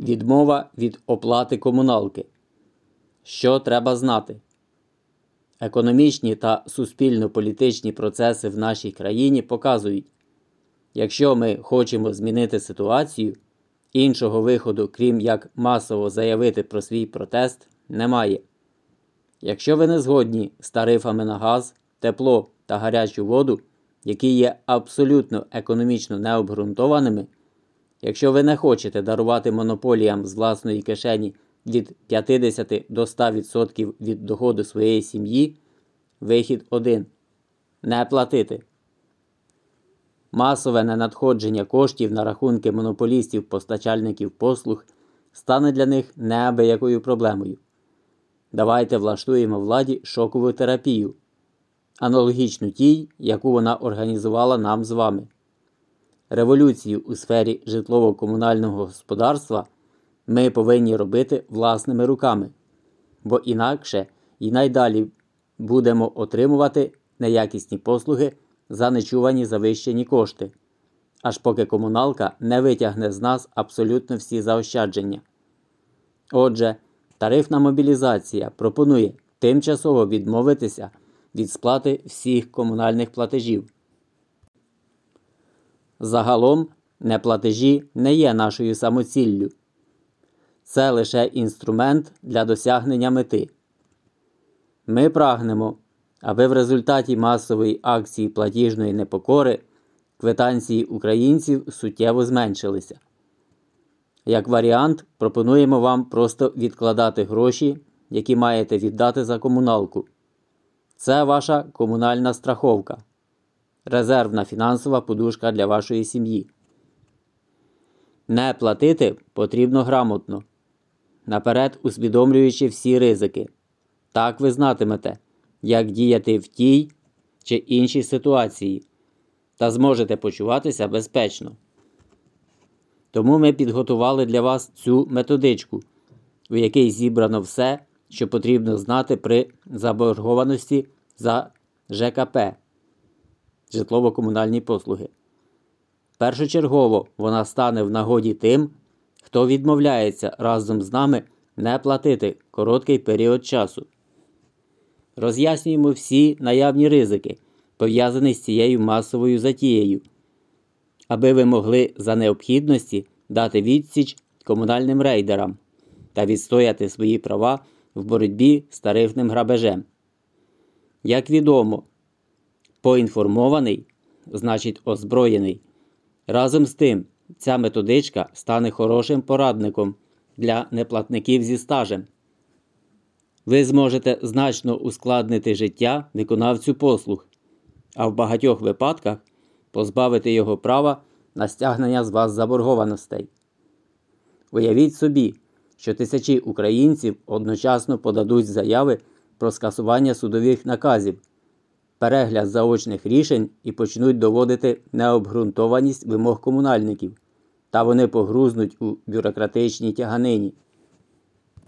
Відмова від оплати комуналки. Що треба знати? Економічні та суспільно-політичні процеси в нашій країні показують, якщо ми хочемо змінити ситуацію, іншого виходу, крім як масово заявити про свій протест, немає. Якщо ви не згодні з тарифами на газ, тепло та гарячу воду, які є абсолютно економічно необґрунтованими, якщо ви не хочете дарувати монополіям з власної кишені від 50 до 100% від доходу своєї сім'ї, вихід один не платити. Масове ненадходження коштів на рахунки монополістів-постачальників послуг стане для них неабиякою проблемою. Давайте влаштуємо владі шокову терапію, аналогічну тій, яку вона організувала нам з вами. Революцію у сфері житлово-комунального господарства ми повинні робити власними руками, бо інакше і найдалі будемо отримувати неякісні послуги за нечувані завищені кошти, аж поки комуналка не витягне з нас абсолютно всі заощадження. Отже, тарифна мобілізація пропонує тимчасово відмовитися від сплати всіх комунальних платежів. Загалом неплатежі не є нашою самоціллю. Це лише інструмент для досягнення мети. Ми прагнемо, аби в результаті масової акції платіжної непокори квитанції українців суттєво зменшилися. Як варіант, пропонуємо вам просто відкладати гроші, які маєте віддати за комуналку. Це ваша комунальна страховка, резервна фінансова подушка для вашої сім'ї. Не платити потрібно грамотно, наперед усвідомлюючи всі ризики. Так ви знатимете, як діяти в тій чи іншій ситуації, та зможете почуватися безпечно. Тому ми підготували для вас цю методичку, у якій зібрано все, що потрібно знати при заборгованості за ЖКП житлово-комунальні послуги. Першочергово вона стане в нагоді тим, хто відмовляється разом з нами не платити короткий період часу. Роз'яснюємо всі наявні ризики, пов'язані з цією масовою затією, аби ви могли за необхідності дати відсіч комунальним рейдерам та відстояти свої права в боротьбі з тарифним грабежем. Як відомо, поінформований значить озброєний. Разом з тим, ця методичка стане хорошим порадником для неплатників зі стажем. Ви зможете значно ускладнити життя виконавцю послуг, а в багатьох випадках позбавити його права на стягнення з вас заборгованостей. Уявіть собі, що тисячі українців одночасно подадуть заяви про скасування судових наказів, перегляд заочних рішень і почнуть доводити необґрунтованість вимог комунальників, та вони погрузнуть у бюрократичній тяганині.